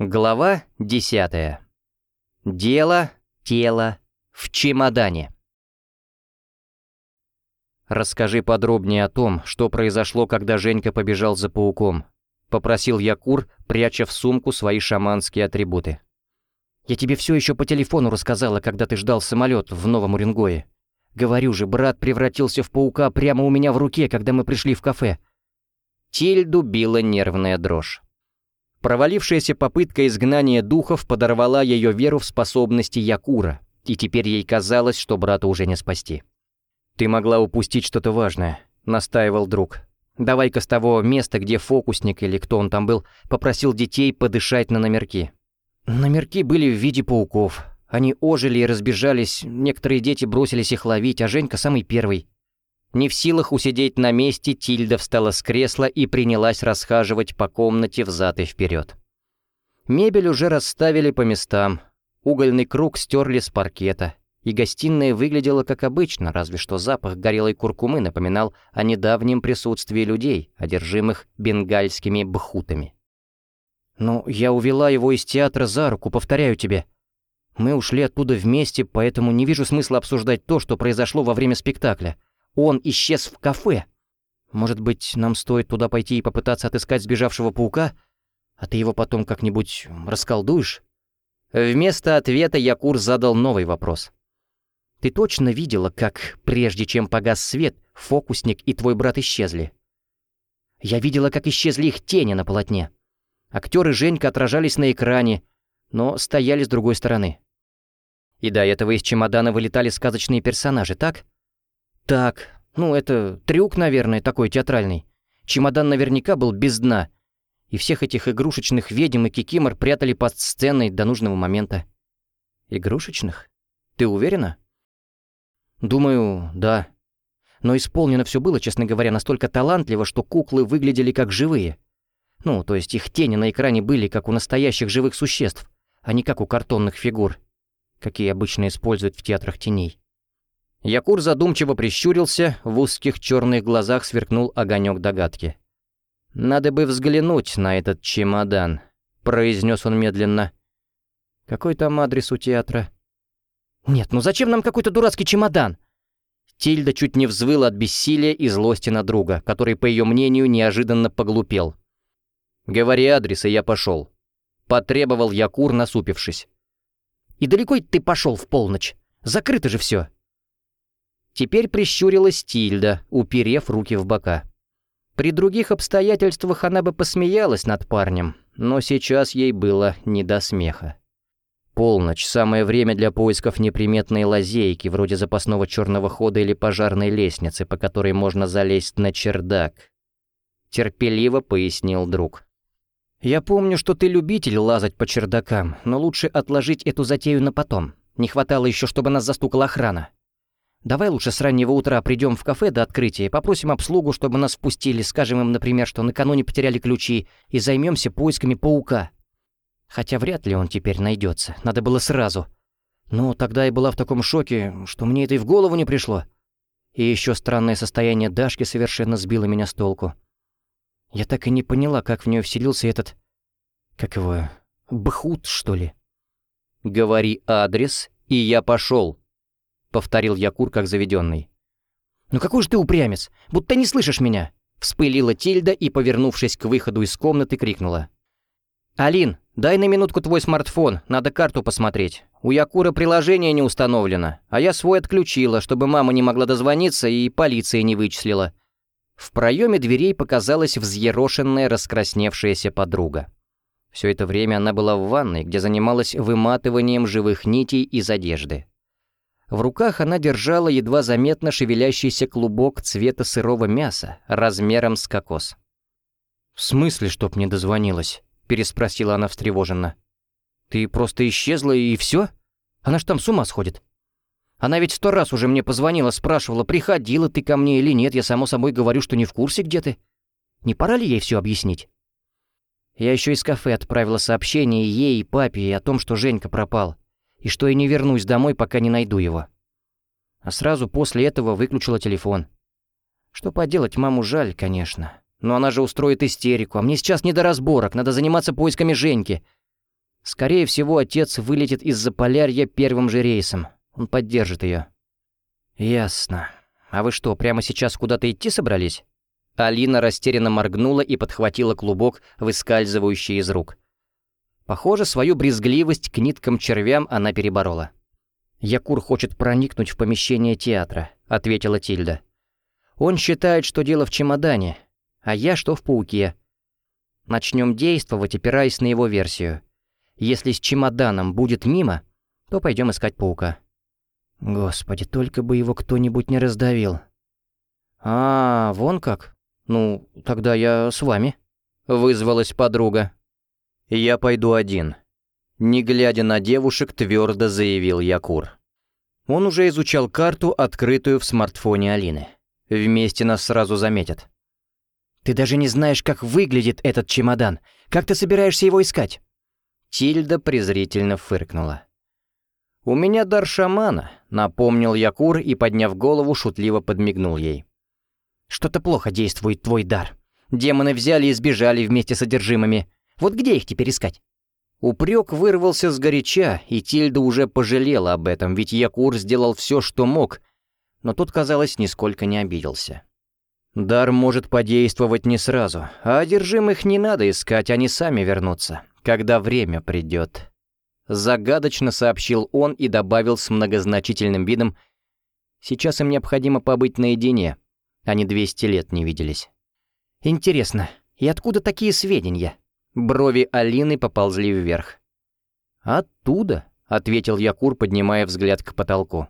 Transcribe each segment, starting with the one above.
Глава десятая. Дело, тело в чемодане. «Расскажи подробнее о том, что произошло, когда Женька побежал за пауком», — попросил Якур, пряча в сумку свои шаманские атрибуты. «Я тебе все еще по телефону рассказала, когда ты ждал самолет в Новом Уренгое. Говорю же, брат превратился в паука прямо у меня в руке, когда мы пришли в кафе». Тильду била нервная дрожь. Провалившаяся попытка изгнания духов подорвала ее веру в способности Якура, и теперь ей казалось, что брата уже не спасти. «Ты могла упустить что-то важное», — настаивал друг. «Давай-ка с того места, где фокусник или кто он там был, попросил детей подышать на номерки». Номерки были в виде пауков. Они ожили и разбежались, некоторые дети бросились их ловить, а Женька самый первый. Не в силах усидеть на месте, Тильда встала с кресла и принялась расхаживать по комнате взад и вперед. Мебель уже расставили по местам, угольный круг стерли с паркета, и гостиная выглядела как обычно, разве что запах горелой куркумы напоминал о недавнем присутствии людей, одержимых бенгальскими бхутами. «Ну, я увела его из театра за руку, повторяю тебе. Мы ушли оттуда вместе, поэтому не вижу смысла обсуждать то, что произошло во время спектакля». Он исчез в кафе. Может быть, нам стоит туда пойти и попытаться отыскать сбежавшего паука? А ты его потом как-нибудь расколдуешь?» Вместо ответа Якур задал новый вопрос. «Ты точно видела, как, прежде чем погас свет, фокусник и твой брат исчезли?» «Я видела, как исчезли их тени на полотне. Актеры Женька отражались на экране, но стояли с другой стороны. И до этого из чемодана вылетали сказочные персонажи, так?» «Так, ну это трюк, наверное, такой театральный. Чемодан наверняка был без дна, и всех этих игрушечных ведьм и кикимор прятали под сценой до нужного момента». «Игрушечных? Ты уверена?» «Думаю, да. Но исполнено все было, честно говоря, настолько талантливо, что куклы выглядели как живые. Ну, то есть их тени на экране были как у настоящих живых существ, а не как у картонных фигур, какие обычно используют в театрах теней. Якур задумчиво прищурился, в узких черных глазах сверкнул огонек догадки. «Надо бы взглянуть на этот чемодан», — произнес он медленно. «Какой там адрес у театра?» «Нет, ну зачем нам какой-то дурацкий чемодан?» Тильда чуть не взвыла от бессилия и злости на друга, который, по ее мнению, неожиданно поглупел. «Говори адрес, и я пошел», — потребовал Якур, насупившись. «И далеко ты пошел в полночь? Закрыто же все. Теперь прищурилась Тильда, уперев руки в бока. При других обстоятельствах она бы посмеялась над парнем, но сейчас ей было не до смеха. Полночь — самое время для поисков неприметной лазейки, вроде запасного черного хода или пожарной лестницы, по которой можно залезть на чердак. Терпеливо пояснил друг. «Я помню, что ты любитель лазать по чердакам, но лучше отложить эту затею на потом. Не хватало еще, чтобы нас застукала охрана». Давай лучше с раннего утра придем в кафе до открытия, попросим обслугу, чтобы нас впустили, скажем им, например, что накануне потеряли ключи, и займемся поисками паука. Хотя вряд ли он теперь найдется, надо было сразу. Но тогда я была в таком шоке, что мне это и в голову не пришло. И еще странное состояние Дашки совершенно сбило меня с толку. Я так и не поняла, как в нее вселился этот... Как его... Бхут, что ли? «Говори адрес, и я пошел», — повторил Якур как заведенный. «Ну какой же ты упрямец! Будто не слышишь меня!» Вспылила Тильда и, повернувшись к выходу из комнаты, крикнула. «Алин, дай на минутку твой смартфон, надо карту посмотреть. У Якура приложение не установлено, а я свой отключила, чтобы мама не могла дозвониться и полиция не вычислила». В проеме дверей показалась взъерошенная, раскрасневшаяся подруга. Все это время она была в ванной, где занималась выматыванием живых нитей из одежды. В руках она держала едва заметно шевелящийся клубок цвета сырого мяса, размером с кокос. «В смысле, чтоб не дозвонилась?» — переспросила она встревоженно. «Ты просто исчезла и все? Она ж там с ума сходит. Она ведь сто раз уже мне позвонила, спрашивала, приходила ты ко мне или нет, я само собой говорю, что не в курсе, где ты. Не пора ли ей все объяснить?» Я еще из кафе отправила сообщение ей и папе о том, что Женька пропал и что я не вернусь домой, пока не найду его. А сразу после этого выключила телефон. Что поделать, маму жаль, конечно. Но она же устроит истерику, а мне сейчас не до разборок, надо заниматься поисками Женьки. Скорее всего, отец вылетит из Заполярья первым же рейсом. Он поддержит ее. Ясно. А вы что, прямо сейчас куда-то идти собрались? Алина растерянно моргнула и подхватила клубок, выскальзывающий из рук. Похоже, свою брезгливость к ниткам-червям она переборола. «Якур хочет проникнуть в помещение театра», — ответила Тильда. «Он считает, что дело в чемодане, а я, что в пауке. Начнем действовать, опираясь на его версию. Если с чемоданом будет мимо, то пойдем искать паука». «Господи, только бы его кто-нибудь не раздавил». «А, вон как? Ну, тогда я с вами», — вызвалась подруга. «Я пойду один», не глядя на девушек, твердо заявил Якур. Он уже изучал карту, открытую в смартфоне Алины. Вместе нас сразу заметят. «Ты даже не знаешь, как выглядит этот чемодан. Как ты собираешься его искать?» Тильда презрительно фыркнула. «У меня дар шамана», — напомнил Якур и, подняв голову, шутливо подмигнул ей. «Что-то плохо действует твой дар. Демоны взяли и сбежали вместе с одержимыми. Вот где их теперь искать?» Упрек вырвался с горяча, и Тильда уже пожалела об этом, ведь Якур сделал все, что мог, но тот, казалось, нисколько не обиделся. Дар может подействовать не сразу, а одержимых не надо искать, они сами вернутся, когда время придет. Загадочно сообщил он и добавил с многозначительным видом, «Сейчас им необходимо побыть наедине, они 200 лет не виделись». «Интересно, и откуда такие сведения?» Брови Алины поползли вверх. «Оттуда», — ответил Якур, поднимая взгляд к потолку.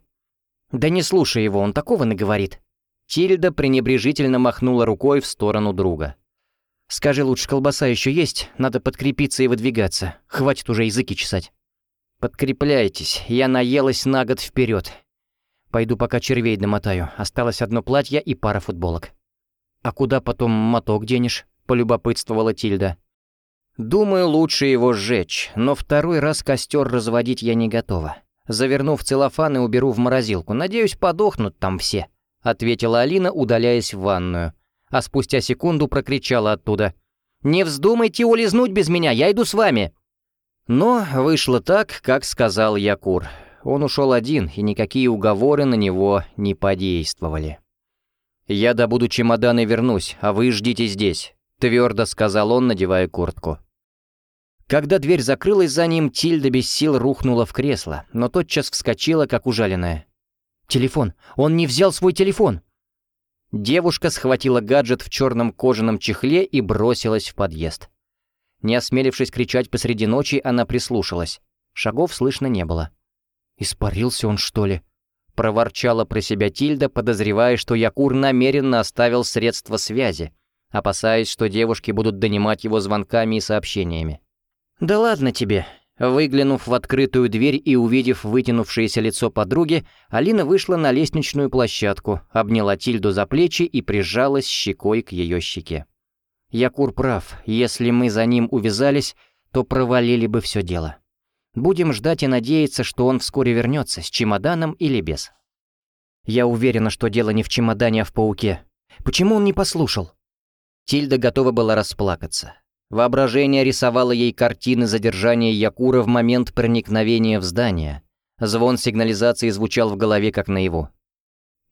«Да не слушай его, он такого наговорит». Тильда пренебрежительно махнула рукой в сторону друга. «Скажи лучше, колбаса еще есть? Надо подкрепиться и выдвигаться. Хватит уже языки чесать». «Подкрепляйтесь, я наелась на год вперед. Пойду пока червей домотаю. Осталось одно платье и пара футболок». «А куда потом моток денешь?» — полюбопытствовала Тильда. Думаю, лучше его сжечь, но второй раз костер разводить я не готова. Заверну в целлофан и уберу в морозилку. Надеюсь, подохнут там все», — ответила Алина, удаляясь в ванную. А спустя секунду прокричала оттуда. «Не вздумайте улизнуть без меня, я иду с вами!» Но вышло так, как сказал Якур. Он ушел один, и никакие уговоры на него не подействовали. «Я добуду чемодан и вернусь, а вы ждите здесь», — твердо сказал он, надевая куртку. Когда дверь закрылась за ним, Тильда без сил рухнула в кресло, но тотчас вскочила, как ужаленная. «Телефон! Он не взял свой телефон!» Девушка схватила гаджет в черном кожаном чехле и бросилась в подъезд. Не осмелившись кричать посреди ночи, она прислушалась. Шагов слышно не было. «Испарился он, что ли?» Проворчала про себя Тильда, подозревая, что Якур намеренно оставил средства связи, опасаясь, что девушки будут донимать его звонками и сообщениями. «Да ладно тебе». Выглянув в открытую дверь и увидев вытянувшееся лицо подруги, Алина вышла на лестничную площадку, обняла Тильду за плечи и прижалась щекой к ее щеке. «Якур прав, если мы за ним увязались, то провалили бы все дело. Будем ждать и надеяться, что он вскоре вернется, с чемоданом или без». «Я уверена, что дело не в чемодане, а в пауке. Почему он не послушал?» Тильда готова была расплакаться. Воображение рисовало ей картины задержания Якура в момент проникновения в здание. Звон сигнализации звучал в голове как наяву.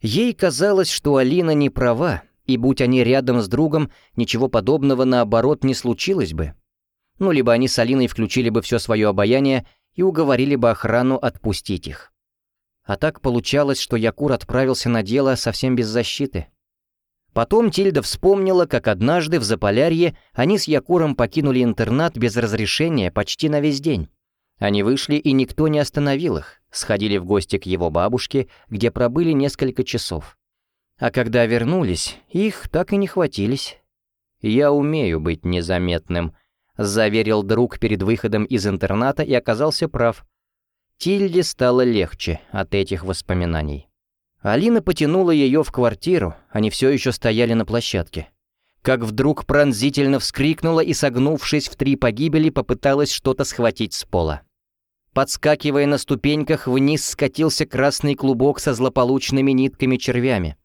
Ей казалось, что Алина не права, и будь они рядом с другом, ничего подобного наоборот не случилось бы. Ну, либо они с Алиной включили бы все свое обаяние и уговорили бы охрану отпустить их. А так получалось, что Якур отправился на дело совсем без защиты. Потом Тильда вспомнила, как однажды в Заполярье они с Якуром покинули интернат без разрешения почти на весь день. Они вышли, и никто не остановил их, сходили в гости к его бабушке, где пробыли несколько часов. А когда вернулись, их так и не хватились. «Я умею быть незаметным», — заверил друг перед выходом из интерната и оказался прав. Тильде стало легче от этих воспоминаний. Алина потянула ее в квартиру, они все еще стояли на площадке. Как вдруг пронзительно вскрикнула и, согнувшись в три погибели, попыталась что-то схватить с пола. Подскакивая на ступеньках, вниз скатился красный клубок со злополучными нитками-червями.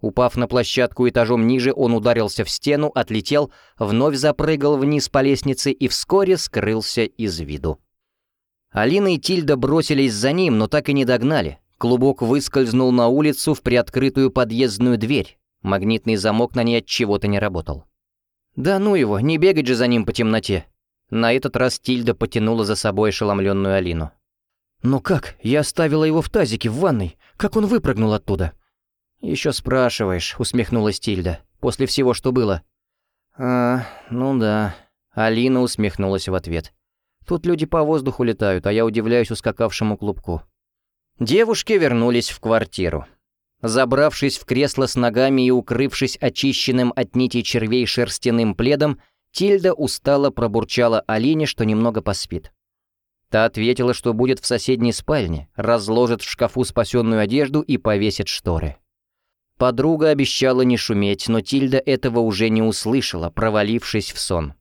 Упав на площадку этажом ниже, он ударился в стену, отлетел, вновь запрыгал вниз по лестнице и вскоре скрылся из виду. Алина и Тильда бросились за ним, но так и не догнали. Клубок выскользнул на улицу в приоткрытую подъездную дверь. Магнитный замок на ней от чего-то не работал. «Да ну его, не бегать же за ним по темноте!» На этот раз Тильда потянула за собой ошеломленную Алину. «Но как? Я оставила его в тазике в ванной. Как он выпрыгнул оттуда?» «Еще спрашиваешь», — усмехнулась Тильда, — «после всего, что было». «А, ну да». Алина усмехнулась в ответ. «Тут люди по воздуху летают, а я удивляюсь ускакавшему клубку». Девушки вернулись в квартиру. Забравшись в кресло с ногами и укрывшись очищенным от нити червей шерстяным пледом, Тильда устало пробурчала Алине, что немного поспит. Та ответила, что будет в соседней спальне, разложит в шкафу спасенную одежду и повесит шторы. Подруга обещала не шуметь, но Тильда этого уже не услышала, провалившись в сон.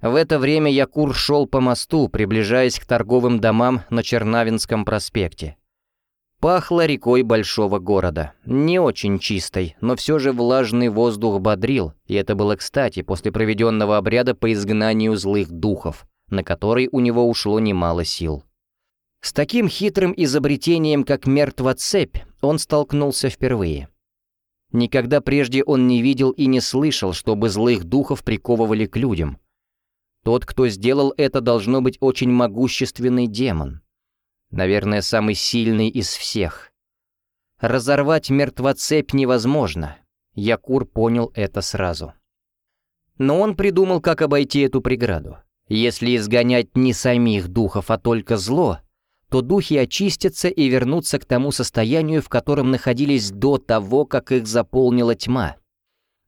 В это время Якур шел по мосту, приближаясь к торговым домам на Чернавинском проспекте. Пахло рекой большого города. Не очень чистой, но все же влажный воздух бодрил, и это было кстати после проведенного обряда по изгнанию злых духов, на который у него ушло немало сил. С таким хитрым изобретением, как мертвоцепь, он столкнулся впервые. Никогда прежде он не видел и не слышал, чтобы злых духов приковывали к людям. Тот, кто сделал это, должно быть очень могущественный демон. Наверное, самый сильный из всех. Разорвать мертвоцепь невозможно. Якур понял это сразу. Но он придумал, как обойти эту преграду. Если изгонять не самих духов, а только зло, то духи очистятся и вернутся к тому состоянию, в котором находились до того, как их заполнила тьма.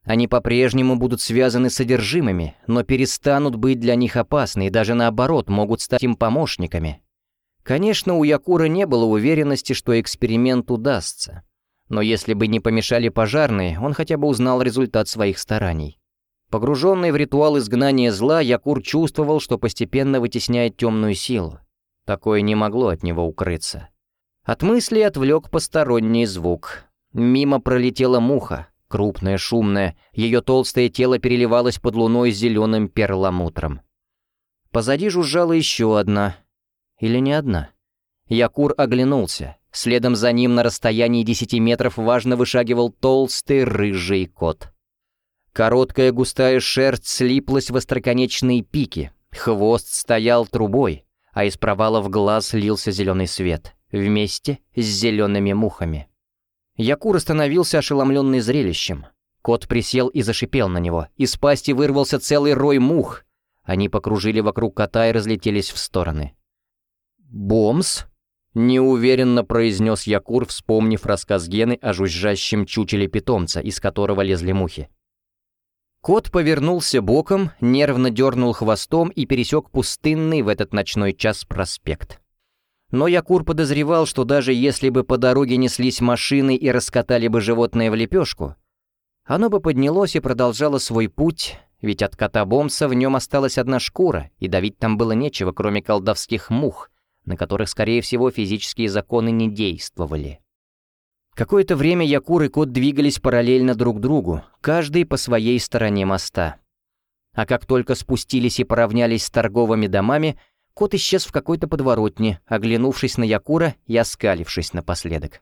Они по-прежнему будут связаны с содержимыми, но перестанут быть для них опасны и даже наоборот могут стать им помощниками. Конечно, у Якура не было уверенности, что эксперимент удастся. Но если бы не помешали пожарные, он хотя бы узнал результат своих стараний. Погруженный в ритуал изгнания зла, Якур чувствовал, что постепенно вытесняет темную силу. Такое не могло от него укрыться. От мысли отвлек посторонний звук. Мимо пролетела муха, крупная, шумная, ее толстое тело переливалось под луной зеленым перламутром. Позади жужжала еще одна, или не одна? Якур оглянулся. Следом за ним на расстоянии десяти метров важно вышагивал толстый рыжий кот. Короткая густая шерсть слиплась в остроконечные пики, хвост стоял трубой, а из провалов глаз лился зеленый свет, вместе с зелеными мухами. Якур остановился ошеломленный зрелищем. Кот присел и зашипел на него. Из пасти вырвался целый рой мух. Они покружили вокруг кота и разлетелись в стороны. «Бомс?» — неуверенно произнес Якур, вспомнив рассказ Гены о жужжащем чучеле питомца, из которого лезли мухи. Кот повернулся боком, нервно дернул хвостом и пересек пустынный в этот ночной час проспект. Но Якур подозревал, что даже если бы по дороге неслись машины и раскатали бы животное в лепешку, оно бы поднялось и продолжало свой путь, ведь от кота Бомса в нем осталась одна шкура, и давить там было нечего, кроме колдовских мух, на которых, скорее всего, физические законы не действовали. Какое-то время Якур и Кот двигались параллельно друг другу, каждый по своей стороне моста. А как только спустились и поравнялись с торговыми домами, Кот исчез в какой-то подворотне, оглянувшись на Якура и оскалившись напоследок.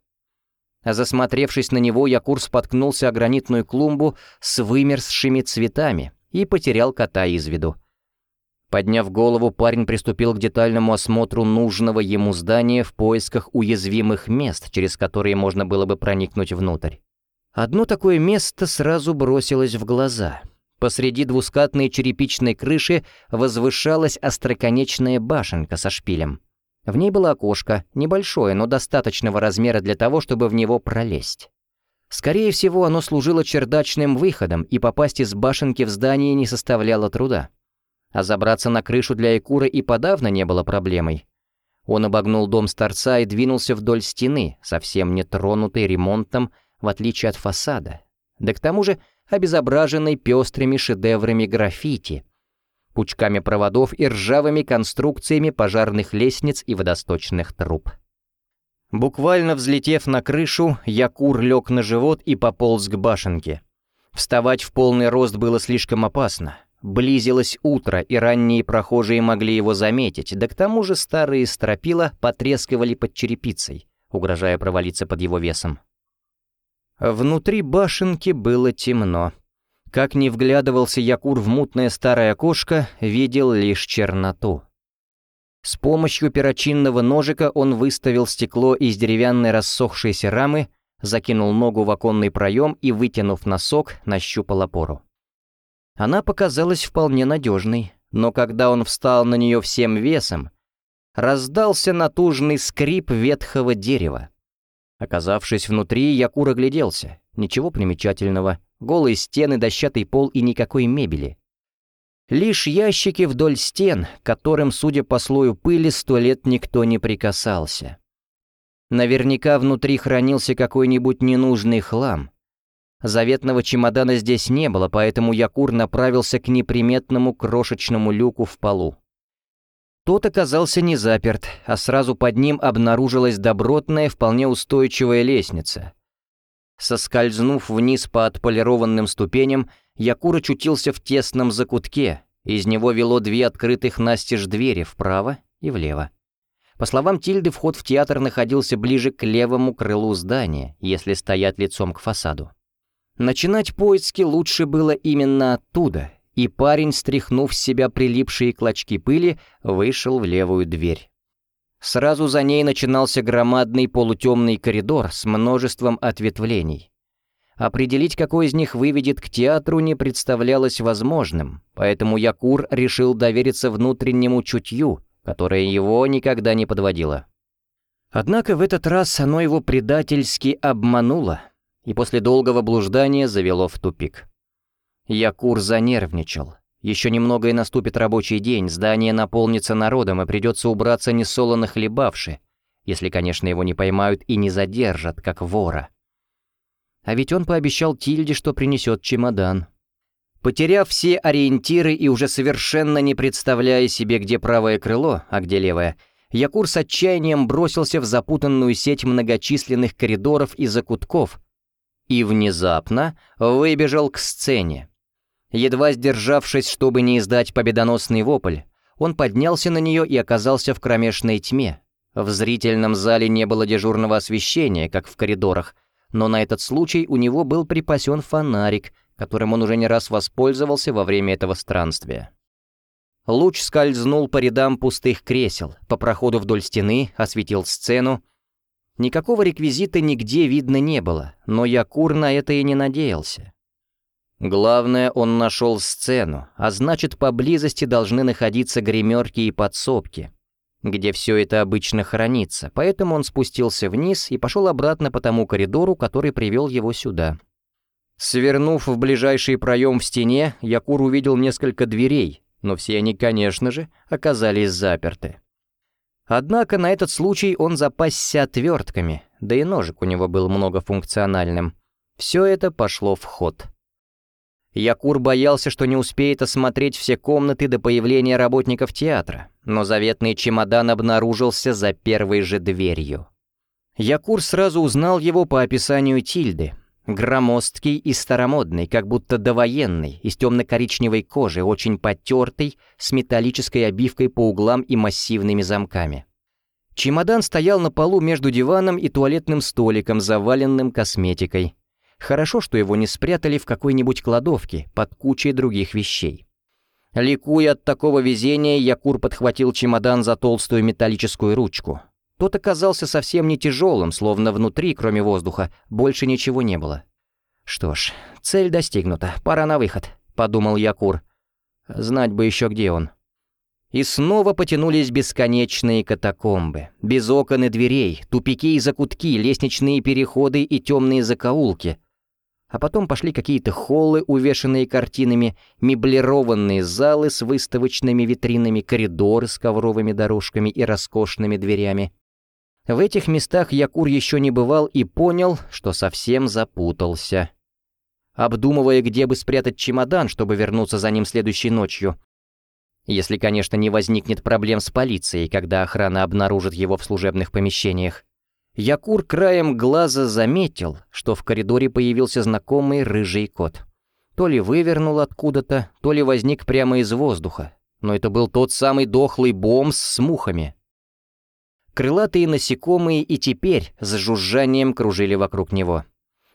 А засмотревшись на него, Якур споткнулся о гранитную клумбу с вымерзшими цветами и потерял кота из виду. Подняв голову, парень приступил к детальному осмотру нужного ему здания в поисках уязвимых мест, через которые можно было бы проникнуть внутрь. Одно такое место сразу бросилось в глаза. Посреди двускатной черепичной крыши возвышалась остроконечная башенка со шпилем. В ней было окошко, небольшое, но достаточного размера для того, чтобы в него пролезть. Скорее всего, оно служило чердачным выходом, и попасть из башенки в здание не составляло труда а забраться на крышу для Экура и подавно не было проблемой. Он обогнул дом с торца и двинулся вдоль стены, совсем не тронутой ремонтом, в отличие от фасада. Да к тому же обезображенной пестрыми шедеврами граффити, пучками проводов и ржавыми конструкциями пожарных лестниц и водосточных труб. Буквально взлетев на крышу, Якур лег на живот и пополз к башенке. Вставать в полный рост было слишком опасно. Близилось утро, и ранние прохожие могли его заметить, да к тому же старые стропила потрескивали под черепицей, угрожая провалиться под его весом. Внутри башенки было темно. Как ни вглядывался Якур в мутное старое окошко, видел лишь черноту. С помощью перочинного ножика он выставил стекло из деревянной рассохшейся рамы, закинул ногу в оконный проем и, вытянув носок, нащупал опору. Она показалась вполне надежной, но когда он встал на нее всем весом, раздался натужный скрип ветхого дерева. Оказавшись внутри, Якур огляделся. Ничего примечательного. Голые стены, дощатый пол и никакой мебели. Лишь ящики вдоль стен, которым, судя по слою пыли, сто лет никто не прикасался. Наверняка внутри хранился какой-нибудь ненужный хлам. Заветного чемодана здесь не было, поэтому Якур направился к неприметному крошечному люку в полу. Тот оказался не заперт, а сразу под ним обнаружилась добротная, вполне устойчивая лестница. Соскользнув вниз по отполированным ступеням, Якур очутился в тесном закутке, из него вело две открытых настежь двери вправо и влево. По словам Тильды, вход в театр находился ближе к левому крылу здания, если стоять лицом к фасаду. Начинать поиски лучше было именно оттуда, и парень, стряхнув с себя прилипшие клочки пыли, вышел в левую дверь. Сразу за ней начинался громадный полутемный коридор с множеством ответвлений. Определить, какой из них выведет к театру, не представлялось возможным, поэтому Якур решил довериться внутреннему чутью, которое его никогда не подводило. Однако в этот раз оно его предательски обмануло, и после долгого блуждания завело в тупик. Якур занервничал. Еще немного и наступит рабочий день, здание наполнится народом, и придется убраться несолоно хлебавши, если, конечно, его не поймают и не задержат, как вора. А ведь он пообещал Тильде, что принесет чемодан. Потеряв все ориентиры и уже совершенно не представляя себе, где правое крыло, а где левое, Якур с отчаянием бросился в запутанную сеть многочисленных коридоров и закутков и внезапно выбежал к сцене. Едва сдержавшись, чтобы не издать победоносный вопль, он поднялся на нее и оказался в кромешной тьме. В зрительном зале не было дежурного освещения, как в коридорах, но на этот случай у него был припасен фонарик, которым он уже не раз воспользовался во время этого странствия. Луч скользнул по рядам пустых кресел, по проходу вдоль стены, осветил сцену. Никакого реквизита нигде видно не было, но Якур на это и не надеялся. Главное, он нашел сцену, а значит, поблизости должны находиться гримерки и подсобки где все это обычно хранится, поэтому он спустился вниз и пошел обратно по тому коридору, который привел его сюда. Свернув в ближайший проем в стене, Якур увидел несколько дверей, но все они, конечно же, оказались заперты. Однако на этот случай он запасся отвертками, да и ножик у него был многофункциональным. Все это пошло в ход. Якур боялся, что не успеет осмотреть все комнаты до появления работников театра, но заветный чемодан обнаружился за первой же дверью. Якур сразу узнал его по описанию Тильды. Громоздкий и старомодный, как будто довоенный, из темно-коричневой кожи, очень потертый, с металлической обивкой по углам и массивными замками. Чемодан стоял на полу между диваном и туалетным столиком, заваленным косметикой. Хорошо, что его не спрятали в какой-нибудь кладовке под кучей других вещей. Ликуя от такого везения, Якур подхватил чемодан за толстую металлическую ручку. Тот оказался совсем не тяжелым, словно внутри, кроме воздуха, больше ничего не было. «Что ж, цель достигнута, пора на выход», — подумал Якур. «Знать бы еще, где он». И снова потянулись бесконечные катакомбы. Без окон и дверей, тупики и закутки, лестничные переходы и темные закоулки, а потом пошли какие-то холлы, увешанные картинами, меблированные залы с выставочными витринами, коридоры с ковровыми дорожками и роскошными дверями. В этих местах Якур еще не бывал и понял, что совсем запутался. Обдумывая, где бы спрятать чемодан, чтобы вернуться за ним следующей ночью. Если, конечно, не возникнет проблем с полицией, когда охрана обнаружит его в служебных помещениях. Якур краем глаза заметил, что в коридоре появился знакомый рыжий кот. то ли вывернул откуда-то, то ли возник прямо из воздуха. Но это был тот самый дохлый бомс с мухами. Крылатые насекомые и теперь с жужжанием кружили вокруг него.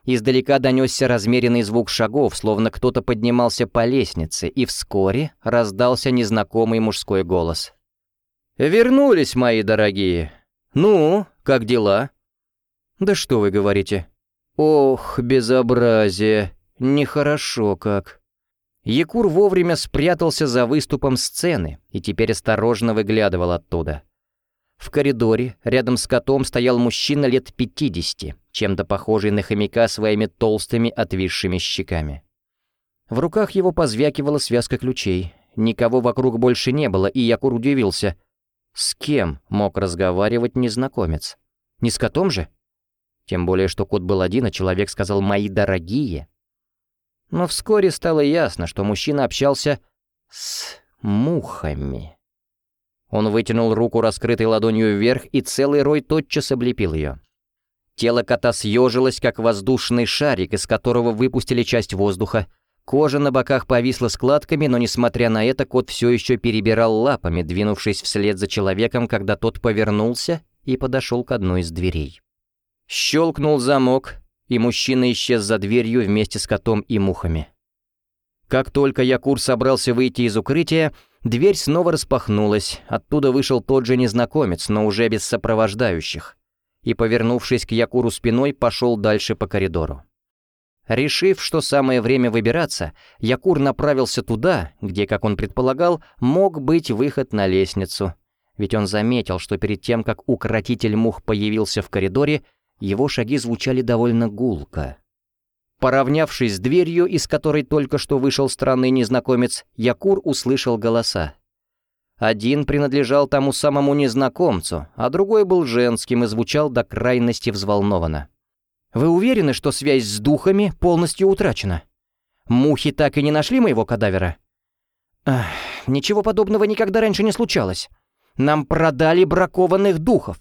Издалека донесся размеренный звук шагов, словно кто-то поднимался по лестнице, и вскоре раздался незнакомый мужской голос. «Вернулись, мои дорогие! Ну, как дела?» «Да что вы говорите?» «Ох, безобразие! Нехорошо как!» Якур вовремя спрятался за выступом сцены и теперь осторожно выглядывал оттуда. В коридоре рядом с котом стоял мужчина лет пятидесяти, чем-то похожий на хомяка своими толстыми отвисшими щеками. В руках его позвякивала связка ключей. Никого вокруг больше не было, и Якур удивился. С кем мог разговаривать незнакомец? Не с котом же? Тем более, что кот был один, а человек сказал «мои дорогие». Но вскоре стало ясно, что мужчина общался с мухами. Он вытянул руку, раскрытой ладонью вверх, и целый рой тотчас облепил ее. Тело кота съежилось, как воздушный шарик, из которого выпустили часть воздуха. Кожа на боках повисла складками, но, несмотря на это, кот все еще перебирал лапами, двинувшись вслед за человеком, когда тот повернулся и подошел к одной из дверей. Щелкнул замок, и мужчина исчез за дверью вместе с котом и мухами. Как только Якур собрался выйти из укрытия, дверь снова распахнулась, оттуда вышел тот же незнакомец, но уже без сопровождающих и, повернувшись к Якуру спиной, пошел дальше по коридору. Решив, что самое время выбираться, Якур направился туда, где, как он предполагал, мог быть выход на лестницу. Ведь он заметил, что перед тем, как укротитель мух появился в коридоре, его шаги звучали довольно гулко. Поравнявшись с дверью, из которой только что вышел странный незнакомец, Якур услышал голоса. Один принадлежал тому самому незнакомцу, а другой был женским и звучал до крайности взволнованно. «Вы уверены, что связь с духами полностью утрачена? Мухи так и не нашли моего кадавера?» Ах, «Ничего подобного никогда раньше не случалось. Нам продали бракованных духов.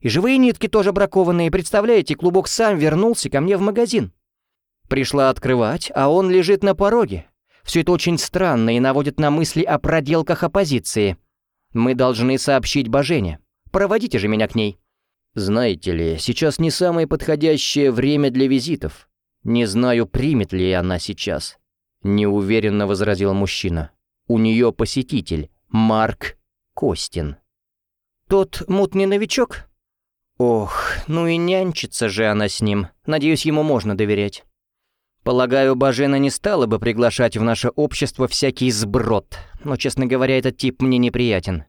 И живые нитки тоже бракованные, представляете, клубок сам вернулся ко мне в магазин. Пришла открывать, а он лежит на пороге, все это очень странно и наводит на мысли о проделках оппозиции. Мы должны сообщить Божене. Проводите же меня к ней». «Знаете ли, сейчас не самое подходящее время для визитов. Не знаю, примет ли она сейчас», — неуверенно возразил мужчина. «У нее посетитель, Марк Костин». «Тот мутный новичок?» «Ох, ну и нянчится же она с ним. Надеюсь, ему можно доверять». Полагаю, Бажена не стала бы приглашать в наше общество всякий сброд, но, честно говоря, этот тип мне неприятен.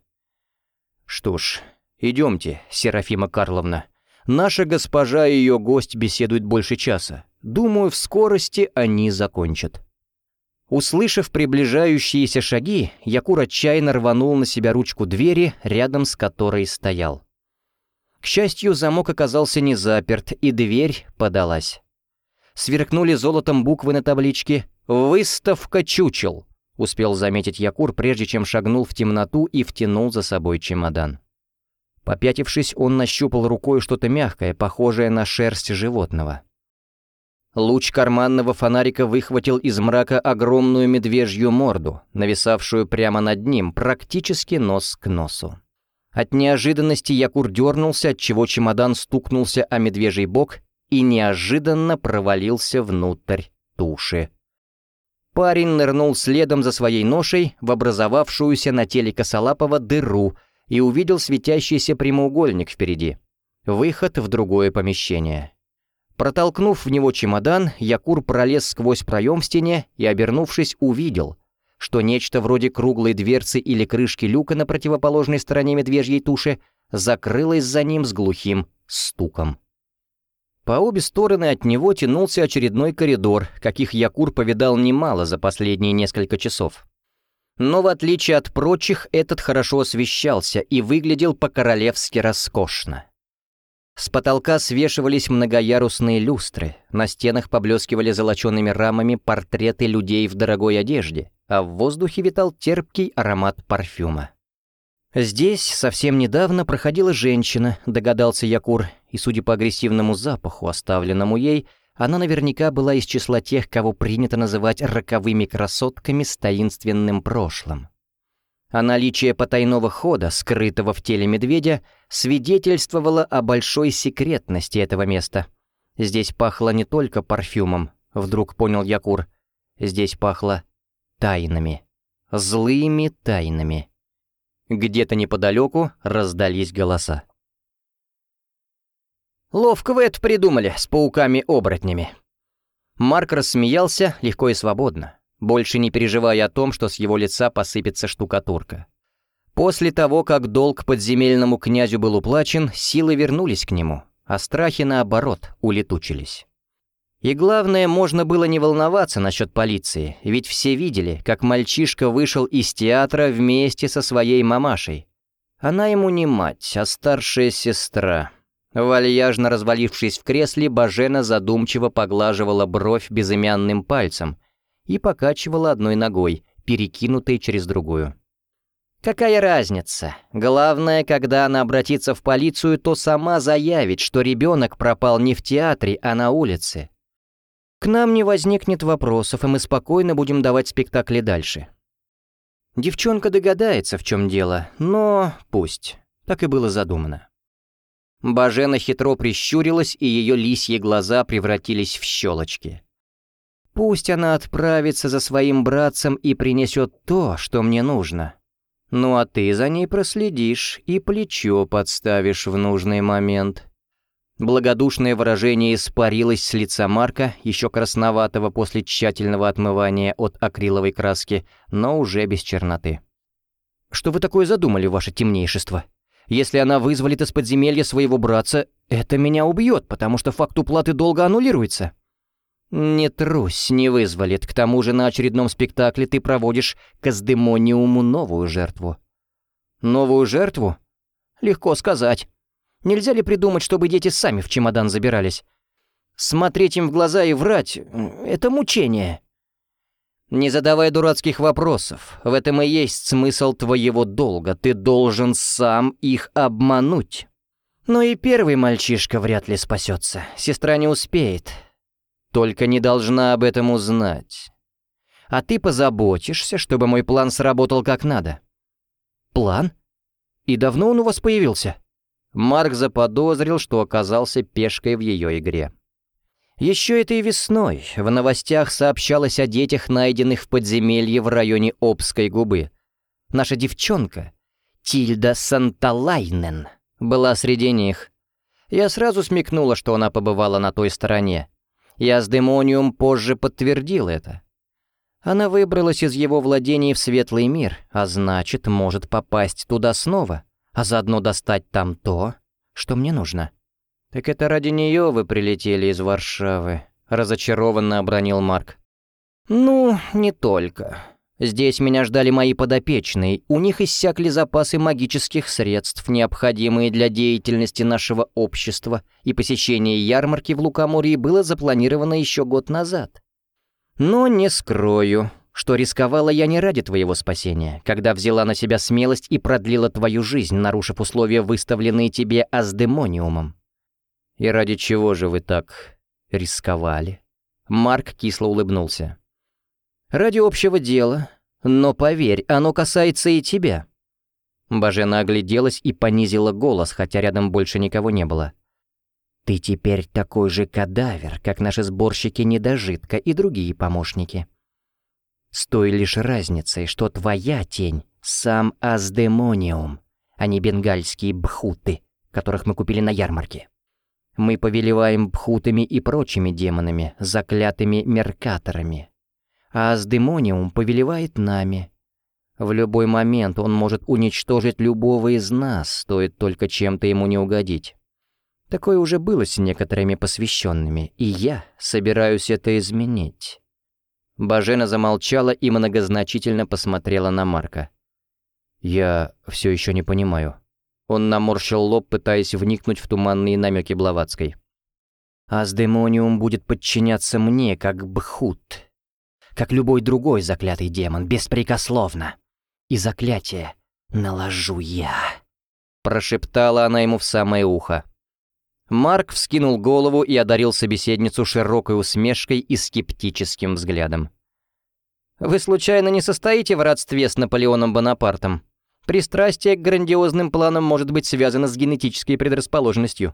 Что ж, идемте, Серафима Карловна. Наша госпожа и ее гость беседуют больше часа. Думаю, в скорости они закончат. Услышав приближающиеся шаги, Якур отчаянно рванул на себя ручку двери, рядом с которой стоял. К счастью, замок оказался не заперт, и дверь подалась сверкнули золотом буквы на табличке «Выставка чучел», — успел заметить Якур, прежде чем шагнул в темноту и втянул за собой чемодан. Попятившись, он нащупал рукой что-то мягкое, похожее на шерсть животного. Луч карманного фонарика выхватил из мрака огромную медвежью морду, нависавшую прямо над ним, практически нос к носу. От неожиданности Якур дернулся, отчего чемодан стукнулся о медвежий бок и неожиданно провалился внутрь туши. Парень нырнул следом за своей ношей в образовавшуюся на теле косолапого дыру и увидел светящийся прямоугольник впереди. Выход в другое помещение. Протолкнув в него чемодан, Якур пролез сквозь проем в стене и, обернувшись, увидел, что нечто вроде круглой дверцы или крышки люка на противоположной стороне медвежьей туши закрылось за ним с глухим стуком. По обе стороны от него тянулся очередной коридор, каких Якур повидал немало за последние несколько часов. Но в отличие от прочих, этот хорошо освещался и выглядел по-королевски роскошно. С потолка свешивались многоярусные люстры, на стенах поблескивали золочеными рамами портреты людей в дорогой одежде, а в воздухе витал терпкий аромат парфюма. «Здесь совсем недавно проходила женщина», — догадался Якур, и, судя по агрессивному запаху, оставленному ей, она наверняка была из числа тех, кого принято называть роковыми красотками с таинственным прошлым. А наличие потайного хода, скрытого в теле медведя, свидетельствовало о большой секретности этого места. Здесь пахло не только парфюмом, вдруг понял Якур. Здесь пахло тайнами. Злыми тайнами. Где-то неподалеку раздались голоса. «Ловко вы это придумали с пауками-оборотнями». Марк рассмеялся легко и свободно, больше не переживая о том, что с его лица посыпется штукатурка. После того, как долг подземельному князю был уплачен, силы вернулись к нему, а страхи, наоборот, улетучились. И главное, можно было не волноваться насчет полиции, ведь все видели, как мальчишка вышел из театра вместе со своей мамашей. Она ему не мать, а старшая сестра. Вальяжно развалившись в кресле, Бажена задумчиво поглаживала бровь безымянным пальцем и покачивала одной ногой, перекинутой через другую. Какая разница? Главное, когда она обратится в полицию, то сама заявит, что ребенок пропал не в театре, а на улице. К нам не возникнет вопросов, и мы спокойно будем давать спектакли дальше. Девчонка догадается, в чем дело, но пусть. Так и было задумано. Бажена хитро прищурилась, и ее лисьи глаза превратились в щелочки. Пусть она отправится за своим братцем и принесет то, что мне нужно. Ну а ты за ней проследишь и плечо подставишь в нужный момент. Благодушное выражение испарилось с лица Марка, еще красноватого после тщательного отмывания от акриловой краски, но уже без черноты. «Что вы такое задумали, ваше темнейшество? Если она вызволит из подземелья своего братца, это меня убьет, потому что факт уплаты долга аннулируется». «Не трусь, не вызволит. К тому же на очередном спектакле ты проводишь Каздемониуму новую жертву». «Новую жертву? Легко сказать». Нельзя ли придумать, чтобы дети сами в чемодан забирались? Смотреть им в глаза и врать — это мучение. Не задавай дурацких вопросов. В этом и есть смысл твоего долга. Ты должен сам их обмануть. Но и первый мальчишка вряд ли спасется. Сестра не успеет. Только не должна об этом узнать. А ты позаботишься, чтобы мой план сработал как надо. План? И давно он у вас появился? Марк заподозрил, что оказался пешкой в ее игре. Еще этой весной в новостях сообщалось о детях, найденных в подземелье в районе Обской губы. Наша девчонка, Тильда Санталайнен, была среди них. Я сразу смекнула, что она побывала на той стороне. И Аздемониум позже подтвердил это. Она выбралась из его владений в светлый мир, а значит, может попасть туда снова а заодно достать там то, что мне нужно. «Так это ради нее вы прилетели из Варшавы», — разочарованно обронил Марк. «Ну, не только. Здесь меня ждали мои подопечные, у них иссякли запасы магических средств, необходимые для деятельности нашего общества, и посещение ярмарки в Лукоморье было запланировано еще год назад. Но не скрою, что рисковала я не ради твоего спасения, когда взяла на себя смелость и продлила твою жизнь, нарушив условия, выставленные тебе аздемониумом. И ради чего же вы так рисковали?» Марк кисло улыбнулся. «Ради общего дела. Но поверь, оно касается и тебя». Бажена огляделась и понизила голос, хотя рядом больше никого не было. «Ты теперь такой же кадавер, как наши сборщики недожитка и другие помощники. С той лишь разницей, что твоя тень — сам Аздемониум, а не бенгальские бхуты, которых мы купили на ярмарке. Мы повелеваем бхутами и прочими демонами, заклятыми меркаторами. А Аздемониум повелевает нами. В любой момент он может уничтожить любого из нас, стоит только чем-то ему не угодить. Такое уже было с некоторыми посвященными, и я собираюсь это изменить. Бажена замолчала и многозначительно посмотрела на Марка. «Я все еще не понимаю». Он наморщил лоб, пытаясь вникнуть в туманные намеки Блаватской. «Аздемониум будет подчиняться мне, как Бхут, как любой другой заклятый демон, беспрекословно. И заклятие наложу я», — прошептала она ему в самое ухо. Марк вскинул голову и одарил собеседницу широкой усмешкой и скептическим взглядом. «Вы случайно не состоите в родстве с Наполеоном Бонапартом? Пристрастие к грандиозным планам может быть связано с генетической предрасположенностью».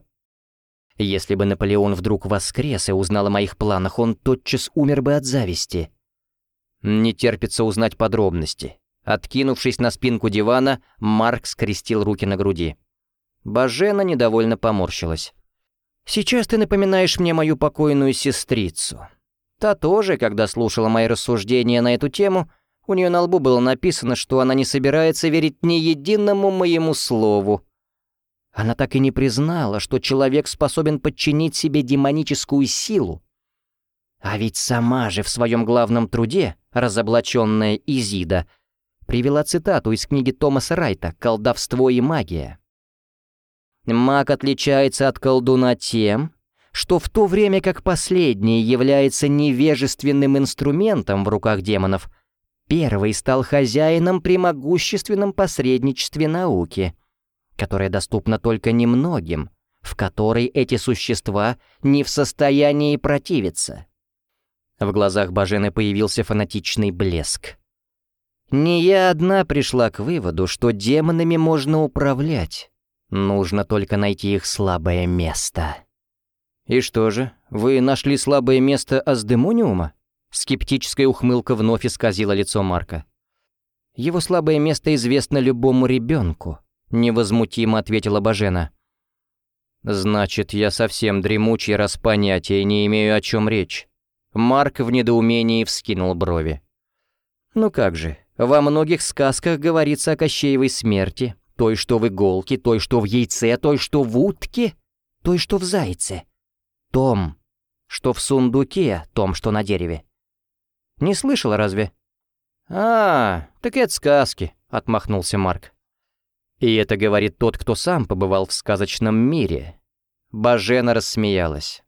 Если бы Наполеон вдруг воскрес и узнал о моих планах, он тотчас умер бы от зависти. Не терпится узнать подробности. Откинувшись на спинку дивана, Марк скрестил руки на груди. Бажена недовольно поморщилась. «Сейчас ты напоминаешь мне мою покойную сестрицу. Та тоже, когда слушала мои рассуждения на эту тему, у нее на лбу было написано, что она не собирается верить ни единому моему слову. Она так и не признала, что человек способен подчинить себе демоническую силу. А ведь сама же в своем главном труде, разоблаченная Изида, привела цитату из книги Томаса Райта «Колдовство и магия». Маг отличается от колдуна тем, что в то время как последний является невежественным инструментом в руках демонов, первый стал хозяином при могущественном посредничестве науки — которая доступна только немногим, в которой эти существа не в состоянии противиться. В глазах Бажены появился фанатичный блеск. Не я одна пришла к выводу, что демонами можно управлять. Нужно только найти их слабое место. «И что же, вы нашли слабое место Аздемониума?» Скептическая ухмылка вновь исказила лицо Марка. «Его слабое место известно любому ребенку невозмутимо ответила Бажена. «Значит, я совсем дремучий, раз понятия не имею, о чем речь». Марк в недоумении вскинул брови. «Ну как же, во многих сказках говорится о Кощеевой смерти, той, что в иголке, той, что в яйце, той, что в утке, той, что в зайце, том, что в сундуке, том, что на дереве. Не слышала разве?» «А, так это сказки», — отмахнулся Марк. И это говорит тот, кто сам побывал в сказочном мире. Бажена рассмеялась.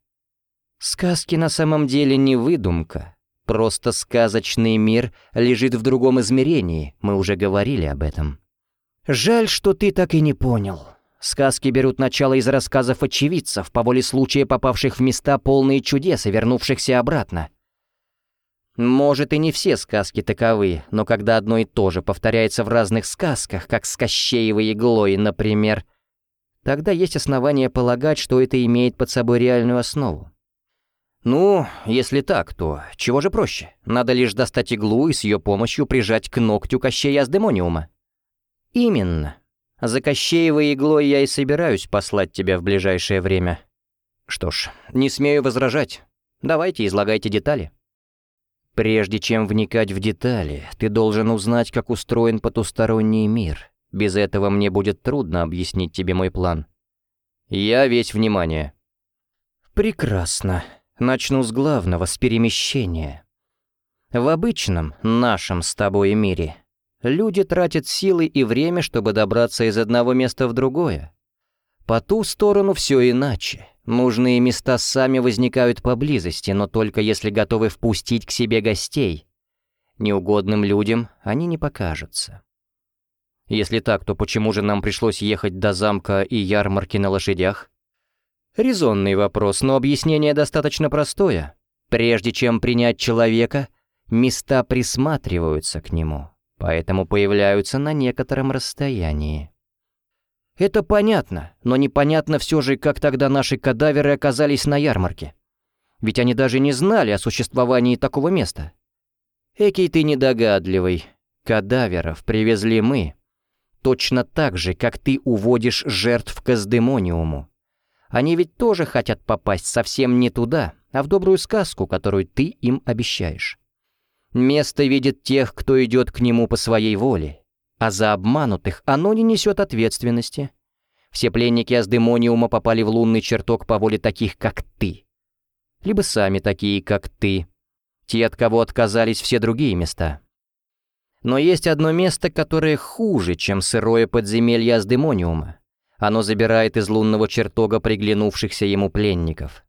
Сказки на самом деле не выдумка. Просто сказочный мир лежит в другом измерении, мы уже говорили об этом. Жаль, что ты так и не понял. Сказки берут начало из рассказов очевидцев, по воле случая попавших в места полные чудес и вернувшихся обратно. Может, и не все сказки таковы, но когда одно и то же повторяется в разных сказках, как с Кощеевой иглой, например, тогда есть основания полагать, что это имеет под собой реальную основу. Ну, если так, то чего же проще? Надо лишь достать иглу и с ее помощью прижать к ногтю Кощея Аздемониума. Именно. За Кощеевой иглой я и собираюсь послать тебя в ближайшее время. Что ж, не смею возражать. Давайте излагайте детали. Прежде чем вникать в детали, ты должен узнать, как устроен потусторонний мир. Без этого мне будет трудно объяснить тебе мой план. Я весь внимание. Прекрасно. Начну с главного, с перемещения. В обычном, нашем с тобой мире, люди тратят силы и время, чтобы добраться из одного места в другое. По ту сторону все иначе. Нужные места сами возникают поблизости, но только если готовы впустить к себе гостей. Неугодным людям они не покажутся. Если так, то почему же нам пришлось ехать до замка и ярмарки на лошадях? Резонный вопрос, но объяснение достаточно простое. Прежде чем принять человека, места присматриваются к нему, поэтому появляются на некотором расстоянии. Это понятно, но непонятно все же, как тогда наши кадаверы оказались на ярмарке. Ведь они даже не знали о существовании такого места. Экий ты недогадливый. Кадаверов привезли мы. Точно так же, как ты уводишь жертв к Аздемониуму. Они ведь тоже хотят попасть совсем не туда, а в добрую сказку, которую ты им обещаешь. Место видит тех, кто идет к нему по своей воле, а за обманутых оно не несет ответственности. Все пленники Аздемониума попали в лунный чертог по воле таких, как ты. Либо сами такие, как ты. Те, от кого отказались все другие места. Но есть одно место, которое хуже, чем сырое подземелье Аздемониума. Оно забирает из лунного чертога приглянувшихся ему пленников.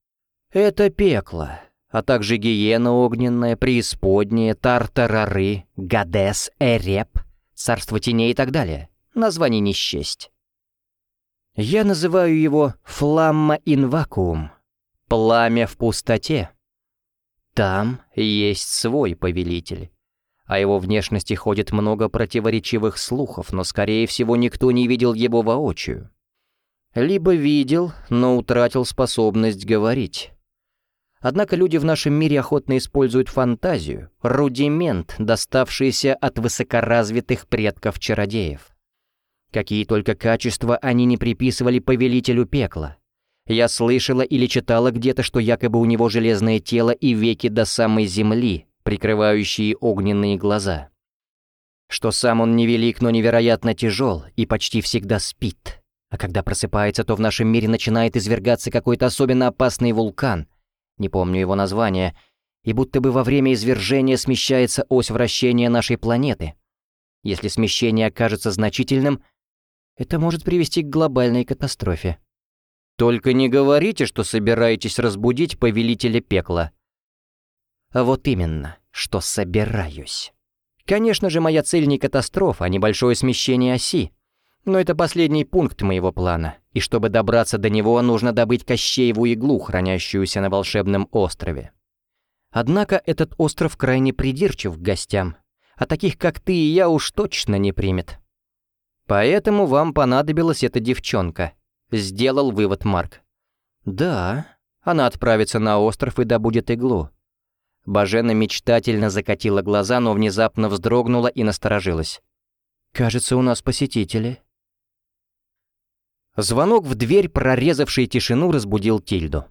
Это пекло, а также гиена огненная, преисподняя, тартарары, гадес, эреп — царство теней и так далее. Названий не счесть. Я называю его «фламма ин вакуум» — «пламя в пустоте». Там есть свой повелитель. О его внешности ходит много противоречивых слухов, но, скорее всего, никто не видел его воочию. Либо видел, но утратил способность говорить. Однако люди в нашем мире охотно используют фантазию, рудимент, доставшийся от высокоразвитых предков-чародеев. Какие только качества они не приписывали повелителю пекла. Я слышала или читала где-то, что якобы у него железное тело и веки до самой земли, прикрывающие огненные глаза. Что сам он невелик, но невероятно тяжел и почти всегда спит. А когда просыпается, то в нашем мире начинает извергаться какой-то особенно опасный вулкан, не помню его название, и будто бы во время извержения смещается ось вращения нашей планеты. Если смещение окажется значительным, это может привести к глобальной катастрофе. Только не говорите, что собираетесь разбудить повелителя пекла. А вот именно, что собираюсь. Конечно же, моя цель не катастрофа, а небольшое смещение оси. Но это последний пункт моего плана, и чтобы добраться до него, нужно добыть Кощееву иглу, хранящуюся на волшебном острове. Однако этот остров крайне придирчив к гостям, а таких, как ты и я, уж точно не примет. Поэтому вам понадобилась эта девчонка, сделал вывод Марк. Да, она отправится на остров и добудет иглу. Бажена мечтательно закатила глаза, но внезапно вздрогнула и насторожилась. «Кажется, у нас посетители». Звонок в дверь, прорезавший тишину, разбудил Тильду.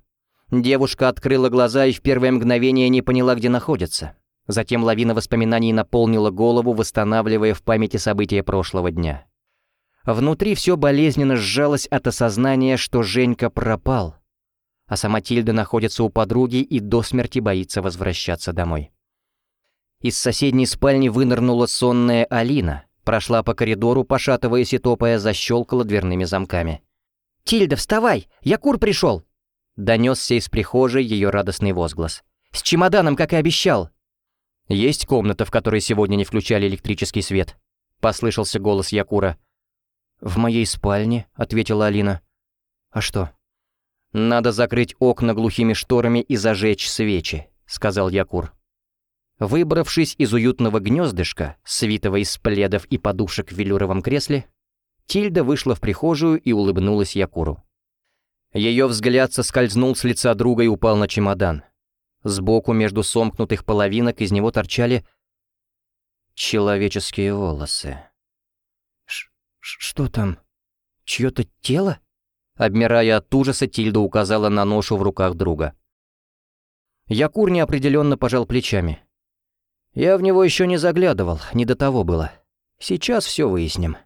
Девушка открыла глаза и в первое мгновение не поняла, где находится. Затем лавина воспоминаний наполнила голову, восстанавливая в памяти события прошлого дня. Внутри все болезненно сжалось от осознания, что Женька пропал, а сама Тильда находится у подруги и до смерти боится возвращаться домой. Из соседней спальни вынырнула сонная Алина, прошла по коридору, пошатываясь и топая, защелкала дверными замками. «Тильда, вставай! Якур пришел!» Донесся из прихожей ее радостный возглас. «С чемоданом, как и обещал!» «Есть комната, в которой сегодня не включали электрический свет?» — послышался голос Якура. «В моей спальне», — ответила Алина. «А что?» «Надо закрыть окна глухими шторами и зажечь свечи», — сказал Якур. Выбравшись из уютного гнездышка, свитого из пледов и подушек в велюровом кресле, Тильда вышла в прихожую и улыбнулась Якуру. Ее взгляд соскользнул с лица друга и упал на чемодан. Сбоку между сомкнутых половинок из него торчали человеческие волосы. «Что там? Чье-то тело?» Обмирая от ужаса, Тильда указала на ношу в руках друга. Якур неопределенно пожал плечами. «Я в него еще не заглядывал, не до того было. Сейчас все выясним».